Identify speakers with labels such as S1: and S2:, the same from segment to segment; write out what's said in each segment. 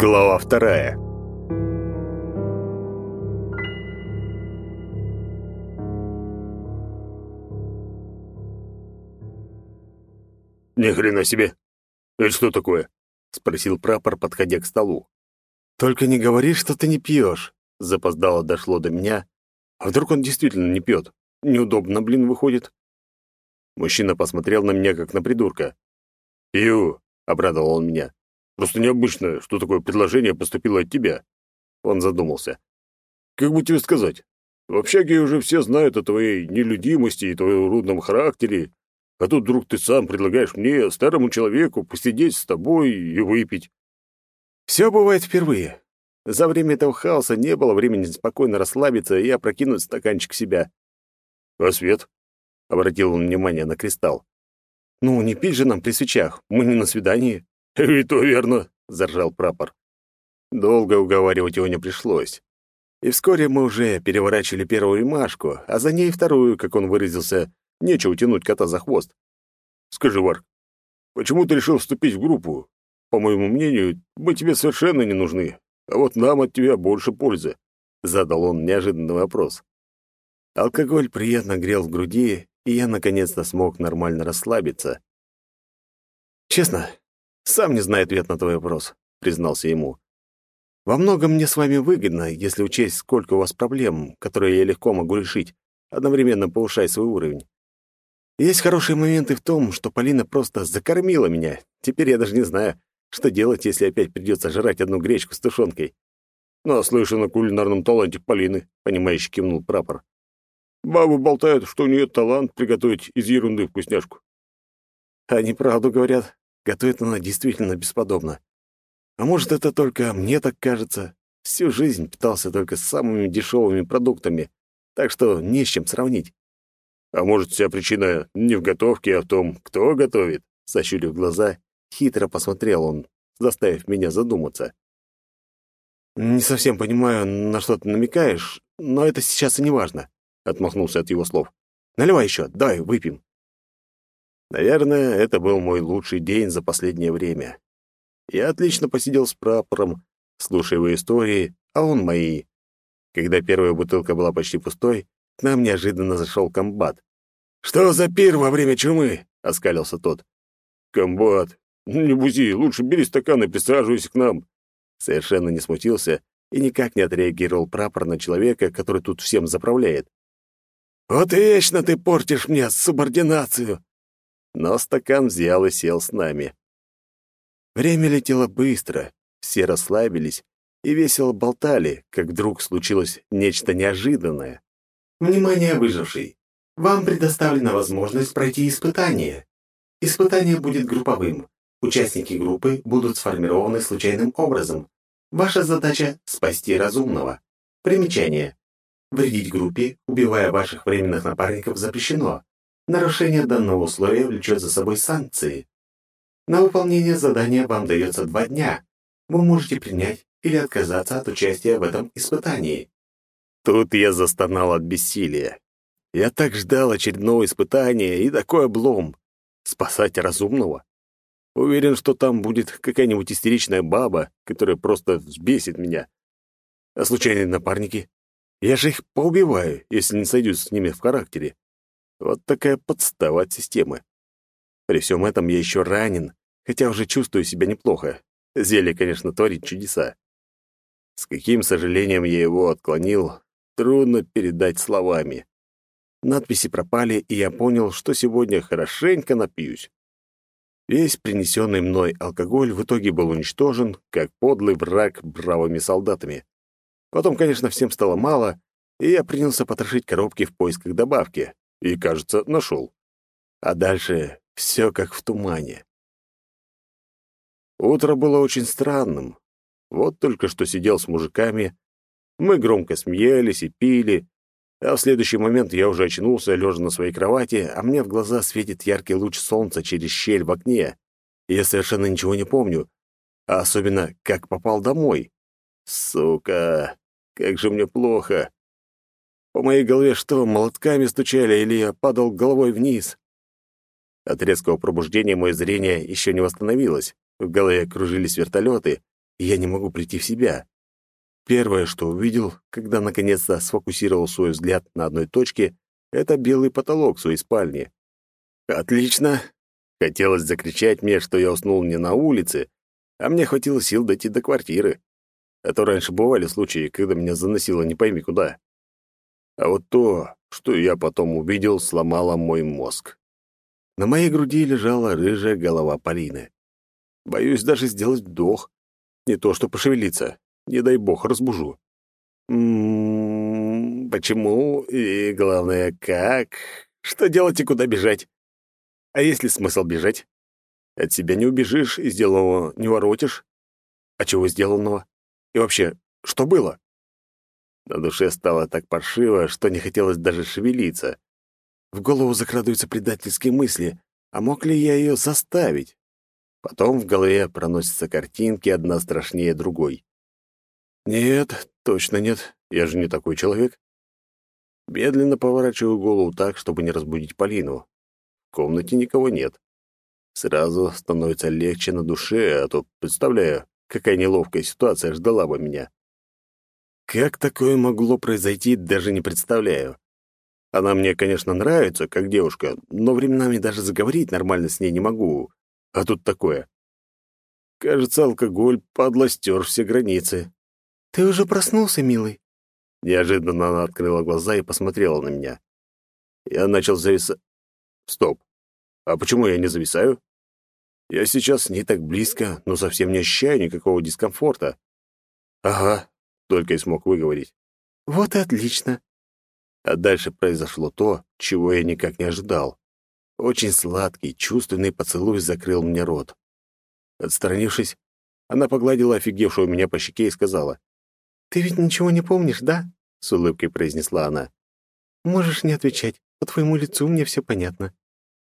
S1: Глава вторая. Ни хрена себе. Это что такое? спросил прапор, подходя к столу. Только не говори, что ты не пьешь. Запоздало дошло до меня. А вдруг он действительно не пьет? Неудобно, блин, выходит. Мужчина посмотрел на меня, как на придурка. «Пью», — обрадовал он меня. «Просто необычно, что такое предложение поступило от тебя». Он задумался. «Как бы тебе сказать? В общаге уже все знают о твоей нелюдимости и твоем рудном характере, а тут вдруг ты сам предлагаешь мне, старому человеку, посидеть с тобой и выпить». «Все бывает впервые. За время этого хаоса не было времени спокойно расслабиться и опрокинуть стаканчик себя». «А свет?» — обратил он внимание на кристалл. «Ну, не пить же нам при свечах, мы не на свидании». «И то верно», — заржал прапор. Долго уговаривать его не пришлось. И вскоре мы уже переворачивали первую ремашку, а за ней вторую, как он выразился, нечего тянуть кота за хвост. «Скажи, Варк, почему ты решил вступить в группу? По моему мнению, мы тебе совершенно не нужны, а вот нам от тебя больше пользы», — задал он неожиданный вопрос. Алкоголь приятно грел в груди, и я наконец-то смог нормально расслабиться. «Честно, сам не знаю ответ на твой вопрос», — признался ему. «Во многом мне с вами выгодно, если учесть, сколько у вас проблем, которые я легко могу решить, одновременно повышая свой уровень. Есть хорошие моменты в том, что Полина просто закормила меня. Теперь я даже не знаю, что делать, если опять придется жрать одну гречку с тушенкой. «Наслышан о кулинарном таланте Полины», — понимающе кивнул прапор. Бабы болтают, что у нее талант приготовить из ерунды вкусняшку. Они правду говорят. Готовит она действительно бесподобно. А может, это только мне так кажется. Всю жизнь питался только самыми дешевыми продуктами, так что не с чем сравнить. А может, вся причина не в готовке, а в том, кто готовит? Сощурив глаза, хитро посмотрел он, заставив меня задуматься. Не совсем понимаю, на что ты намекаешь, но это сейчас и не важно отмахнулся от его слов. Наливай еще, дай, выпьем. Наверное, это был мой лучший день за последнее время. Я отлично посидел с прапором, слушая его истории, а он мои. Когда первая бутылка была почти пустой, к нам неожиданно зашел комбат. «Что за пир во время чумы?» — оскалился тот. «Комбат, не бузи, лучше бери стакан и присаживайся к нам». Совершенно не смутился и никак не отреагировал прапор на человека, который тут всем заправляет. «Вот вечно ты портишь мне субординацию!» Но стакан взял и сел с нами. Время летело быстро, все расслабились и весело болтали, как вдруг случилось нечто неожиданное.
S2: «Внимание, выживший! Вам предоставлена возможность пройти испытание. Испытание будет групповым. Участники группы будут сформированы случайным образом. Ваша задача — спасти разумного. Примечание. Вредить группе, убивая ваших временных напарников, запрещено. Нарушение данного условия влечет за собой санкции. На выполнение задания вам дается два дня. Вы можете принять или отказаться от участия в этом испытании.
S1: Тут я застонал от бессилия. Я так ждал очередного испытания и такой облом. Спасать разумного? Уверен, что там будет какая-нибудь истеричная баба, которая просто взбесит меня. А случайные напарники? Я же их поубиваю, если не сойдусь с ними в характере. Вот такая подстава от системы. При всем этом я еще ранен, хотя уже чувствую себя неплохо. Зелье, конечно, творит чудеса. С каким сожалением я его отклонил, трудно передать словами. Надписи пропали, и я понял, что сегодня хорошенько напьюсь. Весь принесенный мной алкоголь в итоге был уничтожен, как подлый враг бравыми солдатами. Потом, конечно, всем стало мало, и я принялся потрошить коробки в поисках добавки. И, кажется, нашел. А дальше все как в тумане. Утро было очень странным. Вот только что сидел с мужиками, мы громко смеялись и пили, а в следующий момент я уже очнулся, лежа на своей кровати, а мне в глаза светит яркий луч солнца через щель в окне. Я совершенно ничего не помню, а особенно, как попал домой. Сука, как же мне плохо. По моей голове что, молотками стучали или я падал головой вниз? От резкого пробуждения мое зрение еще не восстановилось. В голове кружились вертолеты, и я не могу прийти в себя. Первое, что увидел, когда наконец-то сфокусировал свой взгляд на одной точке, это белый потолок своей спальни. «Отлично!» Хотелось закричать мне, что я уснул не на улице, а мне хватило сил дойти до квартиры. А то раньше бывали случаи, когда меня заносило не пойми куда. А вот то, что я потом увидел, сломало мой мозг. На моей груди лежала рыжая голова Полины. Боюсь даже сделать вдох. Не то что пошевелиться. Не дай бог, разбужу. М -м, почему и, главное, как? Что делать и куда бежать? А есть ли смысл бежать? От себя не убежишь и сделанного не воротишь. А чего сделанного? И вообще, что было? На душе стало так паршиво, что не хотелось даже шевелиться. В голову закрадываются предательские мысли. А мог ли я ее заставить? Потом в голове проносятся картинки, одна страшнее другой. Нет, точно нет. Я же не такой человек. Медленно поворачиваю голову так, чтобы не разбудить Полину. В комнате никого нет. Сразу становится легче на душе, а то, представляю, какая неловкая ситуация ждала бы меня. Как такое могло произойти, даже не представляю. Она мне, конечно, нравится, как девушка, но временами даже заговорить нормально с ней не могу. А тут такое. Кажется, алкоголь подлостер все границы.
S2: «Ты уже проснулся, милый?»
S1: Неожиданно она открыла глаза и посмотрела на меня. Я начал зависать. Стоп. А почему я не зависаю? Я сейчас не так близко, но совсем не ощущаю никакого дискомфорта. Ага, только и смог выговорить.
S2: Вот и отлично.
S1: А дальше произошло то, чего я никак не ожидал. Очень сладкий, чувственный поцелуй закрыл мне рот. Отстранившись, она погладила офигевшую меня по щеке и сказала.
S2: «Ты ведь ничего не помнишь, да?» — с улыбкой произнесла она. «Можешь не отвечать. По твоему лицу мне все понятно.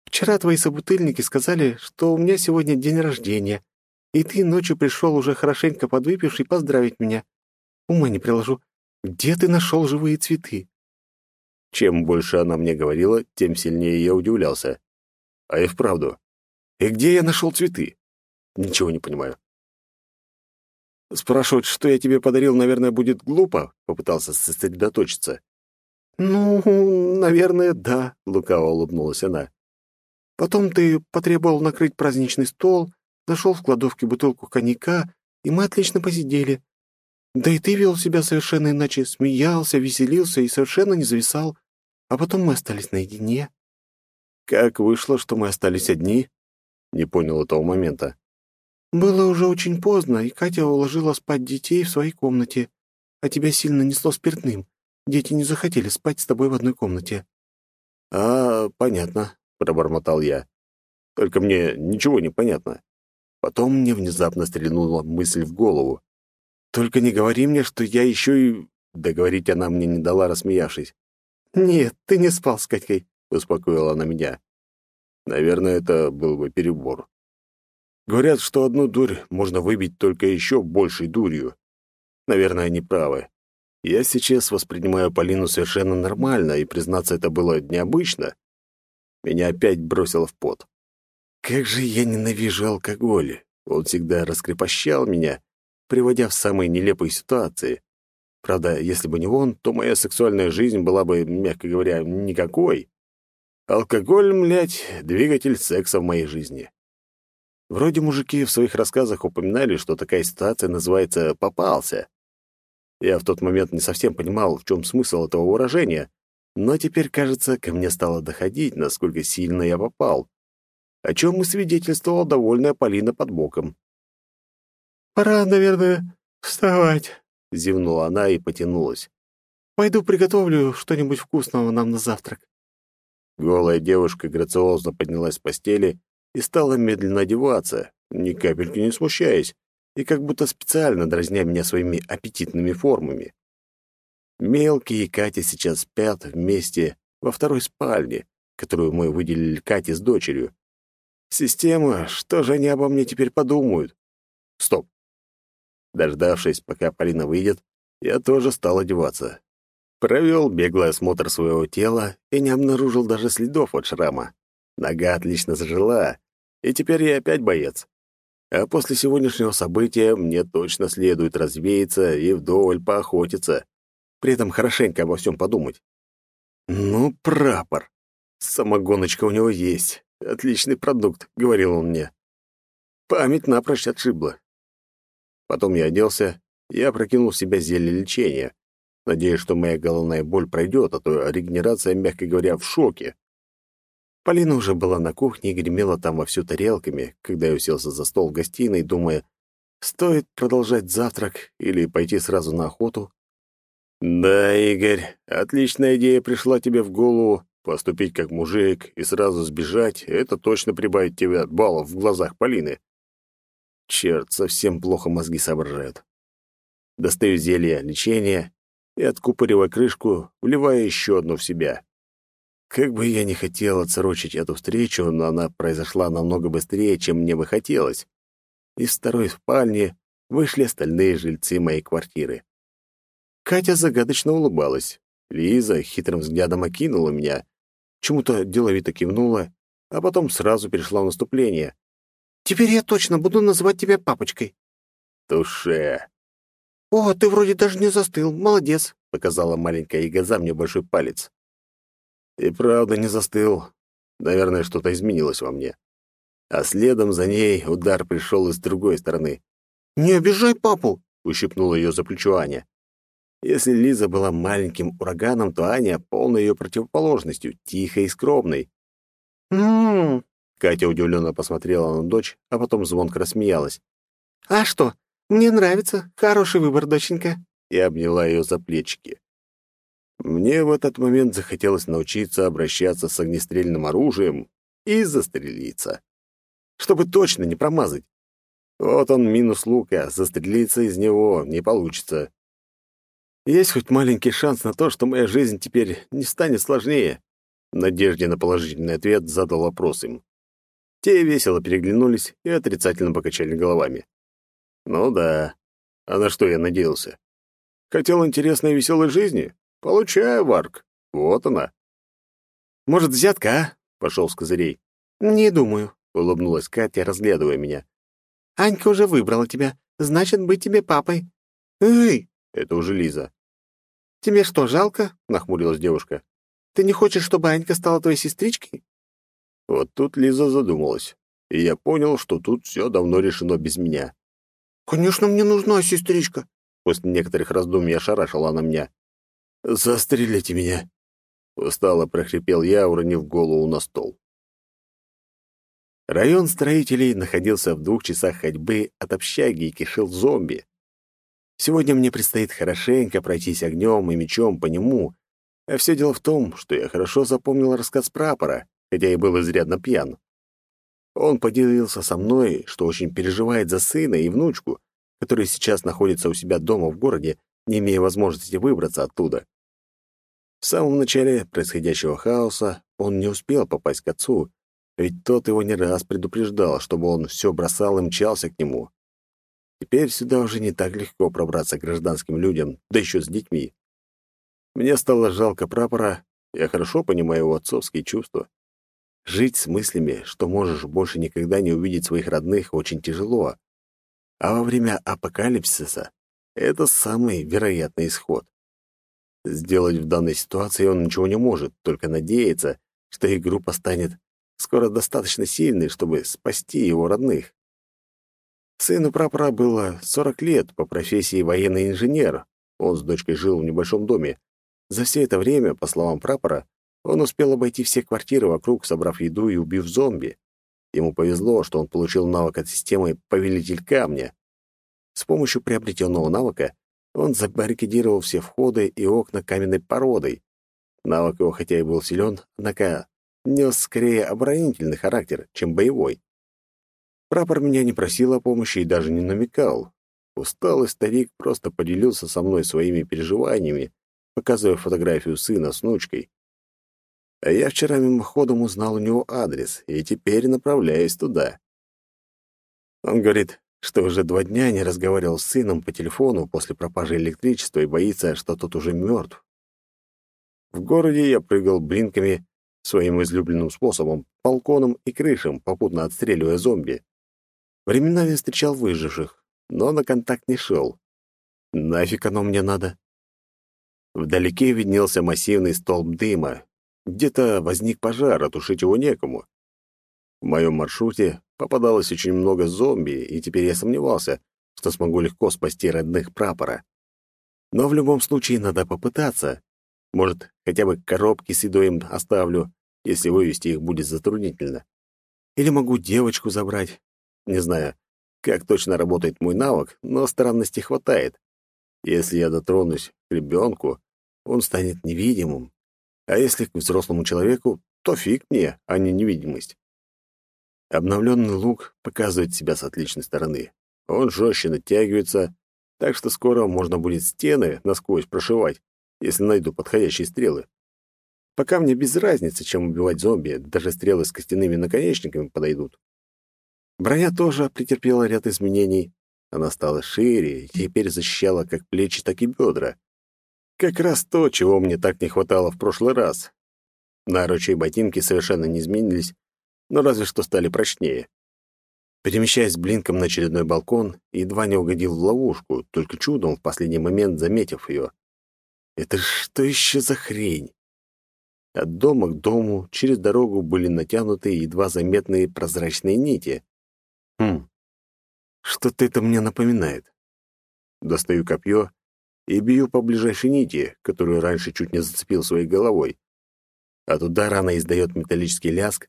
S2: Вчера твои собутыльники сказали, что у меня сегодня день рождения, и ты ночью пришел уже хорошенько подвыпивший поздравить меня. Ума не приложу. Где ты нашел живые цветы?»
S1: Чем больше она мне говорила, тем сильнее я удивлялся. А и вправду. И где я нашел цветы? Ничего не понимаю. Спрашивать, что я тебе подарил, наверное, будет глупо, попытался сосредоточиться.
S2: «Ну, наверное, да», — лукаво улыбнулась она. «Потом ты потребовал накрыть праздничный стол, нашел в кладовке бутылку коньяка, и мы отлично посидели. Да и ты вел себя совершенно иначе, смеялся, веселился и совершенно не зависал. А потом мы остались наедине».
S1: «Как вышло, что мы остались одни?» Не понял этого момента.
S2: «Было уже очень поздно, и Катя уложила спать детей в своей комнате, а тебя сильно несло спиртным. Дети не захотели спать с тобой в одной комнате».
S1: «А, понятно», — пробормотал я. «Только мне ничего не понятно». Потом мне внезапно стрельнула мысль в голову. «Только не говори мне, что я еще и...» Договорить она мне не дала, рассмеявшись.
S2: «Нет, ты не спал с Катькой», — успокоила она меня.
S1: Наверное, это был бы перебор. Говорят, что одну дурь можно выбить только еще большей дурью. Наверное, они правы. Я сейчас воспринимаю Полину совершенно нормально, и, признаться, это было необычно. Меня опять бросило в пот. Как же я ненавижу алкоголь. Он всегда раскрепощал меня, приводя в самые нелепые ситуации. Правда, если бы не он, то моя сексуальная жизнь была бы, мягко говоря, никакой. Алкоголь, млять, двигатель секса в моей жизни. Вроде мужики в своих рассказах упоминали, что такая ситуация называется «попался». Я в тот момент не совсем понимал, в чем смысл этого выражения, но теперь, кажется, ко мне стало доходить, насколько сильно я попал, о чем и свидетельствовала довольная Полина под боком.
S2: «Пора, наверное, вставать», —
S1: зевнула она и потянулась.
S2: «Пойду приготовлю что-нибудь вкусного нам на завтрак».
S1: Голая девушка грациозно поднялась с постели и стала медленно одеваться, ни капельки не смущаясь, и как будто специально дразня меня своими аппетитными формами. Мелкий и Катя сейчас спят вместе во второй спальне, которую мы выделили Кате с дочерью. Система, что же они обо мне теперь подумают? Стоп. Дождавшись, пока Полина выйдет, я тоже стал одеваться. Провел беглый осмотр своего тела и не обнаружил даже следов от шрама. Нога отлично зажила, и теперь я опять боец. А после сегодняшнего события мне точно следует развеяться и вдоволь поохотиться, при этом хорошенько обо всем подумать. Ну, прапор. Самогоночка у него есть. Отличный продукт, говорил он мне. Память напрочь отшибла. Потом я оделся и опрокинул в себя зелье лечения. Надеюсь, что моя головная боль пройдет, а то регенерация, мягко говоря, в шоке. Полина уже была на кухне и гремела там вовсю тарелками, когда я уселся за стол в гостиной, думая, стоит продолжать завтрак или пойти сразу на охоту. «Да, Игорь, отличная идея пришла тебе в голову. Поступить как мужик и сразу сбежать — это точно прибавит тебе баллов в глазах Полины. Черт, совсем плохо мозги соображают. Достаю зелье лечения и, откупоривая крышку, вливаю еще одну в себя. Как бы я ни хотел отсрочить эту встречу, но она произошла намного быстрее, чем мне бы хотелось. Из второй спальни вышли остальные жильцы моей квартиры. Катя загадочно улыбалась. Лиза хитрым взглядом окинула меня, чему-то деловито кивнула, а потом сразу перешла в наступление. «Теперь я точно буду называть тебя папочкой». «Туше». «О, ты вроде даже не застыл, молодец», — показала маленькая ягоза мне большой палец. И правда не застыл. Наверное, что-то изменилось во мне. А следом за ней удар пришел из другой стороны. «Не обижай папу!» — ущипнула ее за плечо Аня. Если Лиза была маленьким ураганом, то Аня — полной ее противоположностью, тихой и скромной. «М-м-м!» Катя удивленно посмотрела на дочь, а потом звонко рассмеялась. «А что? Мне нравится. Хороший выбор, доченька». И обняла ее за плечики. Мне в этот момент захотелось научиться обращаться с огнестрельным оружием и застрелиться. Чтобы точно не промазать. Вот он минус лука, застрелиться из него не получится. Есть хоть маленький шанс на то, что моя жизнь теперь не станет сложнее? В надежде на положительный ответ задал вопрос им. Те весело переглянулись и отрицательно покачали головами. Ну да. А на что я надеялся? Хотел интересной и веселой жизни? Получаю, Варк. Вот она. Может, взятка, а? Пошел с козырей. Не думаю, улыбнулась Катя, разглядывая меня. Анька уже выбрала тебя, значит, быть тебе папой. Эй! Это уже Лиза. «Тебе что, жалко?» — нахмурилась девушка. «Ты не хочешь, чтобы Анька стала твоей сестричкой?» Вот тут Лиза задумалась, и я понял, что тут все давно решено без меня. «Конечно, мне нужна сестричка!» После некоторых раздумий ошарашила она меня. «Застрелите меня!» Устало прохрипел я, уронив голову на стол. Район строителей находился в двух часах ходьбы от общаги и кишел зомби. Сегодня мне предстоит хорошенько пройтись огнем и мечом по нему, а все дело в том, что я хорошо запомнил рассказ прапора, хотя и был изрядно пьян. Он поделился со мной, что очень переживает за сына и внучку, которые сейчас находятся у себя дома в городе, не имея возможности выбраться оттуда. В самом начале происходящего хаоса он не успел попасть к отцу, ведь тот его не раз предупреждал, чтобы он все бросал и мчался к нему. Теперь сюда уже не так легко пробраться гражданским людям, да еще с детьми. Мне стало жалко прапора, я хорошо понимаю его отцовские чувства. Жить с мыслями, что можешь больше никогда не увидеть своих родных, очень тяжело. А во время апокалипсиса это самый вероятный исход. Сделать в данной ситуации он ничего не может, только надеяться, что их группа станет скоро достаточно сильной, чтобы спасти его родных. Сыну прапора было 40 лет, по профессии военный инженер. Он с дочкой жил в небольшом доме. За все это время, по словам прапора, он успел обойти все квартиры вокруг, собрав еду и убив зомби. Ему повезло, что он получил навык от системы «Повелитель камня». С помощью приобретенного навыка он забаррикадировал все входы и окна каменной породой. Навык его хотя и был силен, однако нес скорее оборонительный характер, чем боевой. Прапор меня не просил о помощи и даже не намекал. Усталый старик просто поделился со мной своими переживаниями, показывая фотографию сына с внучкой. А я вчера мимоходом узнал у него адрес и теперь направляюсь туда. Он говорит, что уже два дня не разговаривал с сыном по телефону после пропажи электричества и боится, что тот уже мертв. В городе я прыгал блинками своим излюбленным способом, балконом и крышам, попутно отстреливая зомби. Временами встречал выживших, но на контакт не шел. Нафиг оно мне надо? Вдалеке виднелся массивный столб дыма. Где-то возник пожар, а тушить его некому. В моем маршруте попадалось очень много зомби, и теперь я сомневался, что смогу легко спасти родных прапора. Но в любом случае надо попытаться. Может, хотя бы коробки с едой им оставлю, если вывести их будет затруднительно. Или могу девочку забрать. Не знаю, как точно работает мой навык, но странности хватает. Если я дотронусь к ребенку, он станет невидимым. А если к взрослому человеку, то фиг мне, а не невидимость. Обновленный лук показывает себя с отличной стороны. Он жестче натягивается, так что скоро можно будет стены насквозь прошивать, если найду подходящие стрелы. Пока мне без разницы, чем убивать зомби, даже стрелы с костяными наконечниками подойдут. Броня тоже претерпела ряд изменений. Она стала шире и теперь защищала как плечи, так и бедра. Как раз то, чего мне так не хватало в прошлый раз. Наручи и ботинки совершенно не изменились, но разве что стали прочнее. Перемещаясь блинком на очередной балкон, едва не угодил в ловушку, только чудом в последний момент заметив ее. Это что еще за хрень? От дома к дому через дорогу были натянуты едва заметные прозрачные нити. Хм, что-то это мне напоминает. Достаю копье и бью по ближайшей нити, которую раньше чуть не зацепил своей головой. От удара она издает металлический ляск,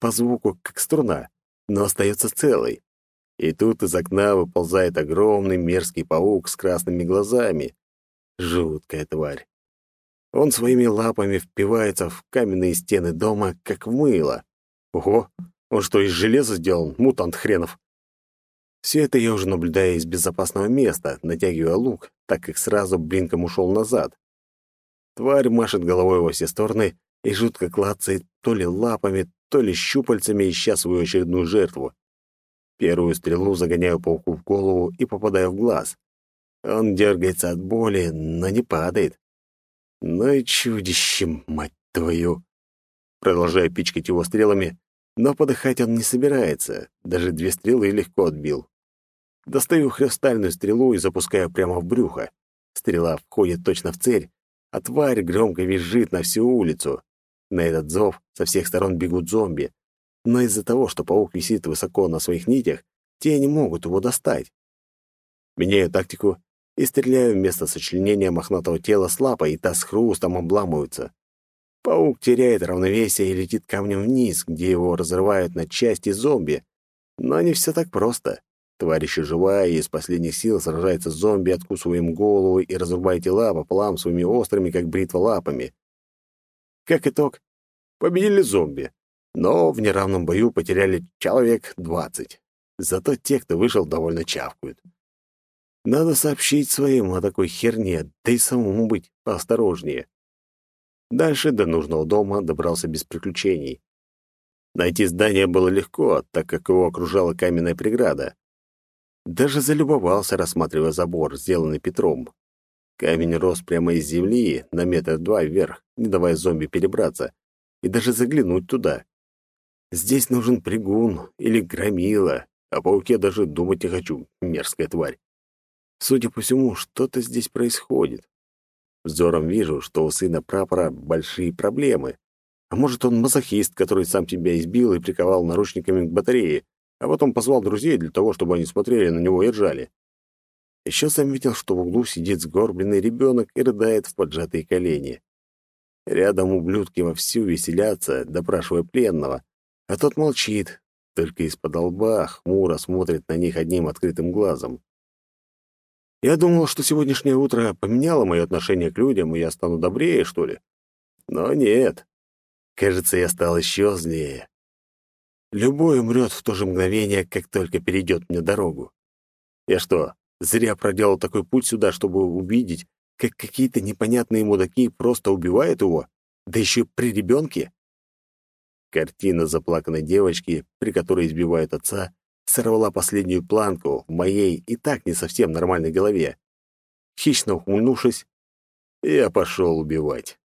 S1: по звуку как струна, но остается целой. И тут из окна выползает огромный мерзкий паук с красными глазами. Жуткая тварь. Он своими лапами впивается в каменные стены дома, как в мыло. Ого, он что, из железа сделан, мутант хренов? Все это я уже наблюдаю из безопасного места, натягивая лук, так как сразу блинком ушел назад. Тварь машет головой во все стороны и жутко клацает то ли лапами, то ли щупальцами, ища свою очередную жертву. Первую стрелу загоняю пауку в голову и попадаю в глаз. Он дергается от боли, но не падает. Ну и чудище, мать твою! Продолжаю пичкать его стрелами, но подыхать он не собирается, даже две стрелы легко отбил. Достаю хрустальную стрелу и запускаю прямо в брюхо. Стрела входит точно в цель, а тварь громко визжит на всю улицу. На этот зов со всех сторон бегут зомби, но из-за того, что паук висит высоко на своих нитях, те не могут его достать. Меняю тактику и стреляю вместо сочленения мохнатого тела с лапой, и та с хрустом обламывается. Паук теряет равновесие и летит камнем вниз, где его разрывают на части зомби. Но не все так просто. Тварь еще живая и из последних сил сражается с зомби, откусывая им голову и разрубая тела пополам своими острыми, как бритва, лапами. Как итог, победили зомби, но в неравном бою потеряли человек двадцать. Зато те, кто вышел, довольно чавкают. Надо сообщить своим о такой херне, да и самому быть поосторожнее. Дальше до нужного дома добрался без приключений. Найти здание было легко, так как его окружала каменная преграда. Даже залюбовался, рассматривая забор, сделанный Петром. Камень рос прямо из земли, на метр два вверх, не давая зомби перебраться, и даже заглянуть туда. Здесь нужен пригун или громила, о пауке даже думать не хочу, мерзкая тварь. Судя по всему, что-то здесь происходит. Взором вижу, что у сына прапора большие проблемы. А может, он мазохист, который сам тебя избил и приковал наручниками к батарее, а потом позвал друзей для того, чтобы они смотрели на него и ржали. Еще заметил, что в углу сидит сгорбленный ребенок и рыдает в поджатые колени. Рядом ублюдки вовсю веселятся, допрашивая пленного, а тот молчит, только из-под лба хмуро смотрит на них одним открытым глазом. Я думал, что сегодняшнее утро поменяло мое отношение к людям, и я стану добрее, что ли. Но нет. Кажется, я стал еще злее. Любой умрет в то же мгновение, как только перейдет мне дорогу. Я что, зря проделал такой путь сюда, чтобы увидеть, как какие-то непонятные мудаки просто убивают его, да еще при ребенке? Картина заплаканной девочки, при которой избивают отца, сорвала последнюю планку в моей и так не совсем нормальной голове. Хищно ухмыльнувшись, я пошел убивать.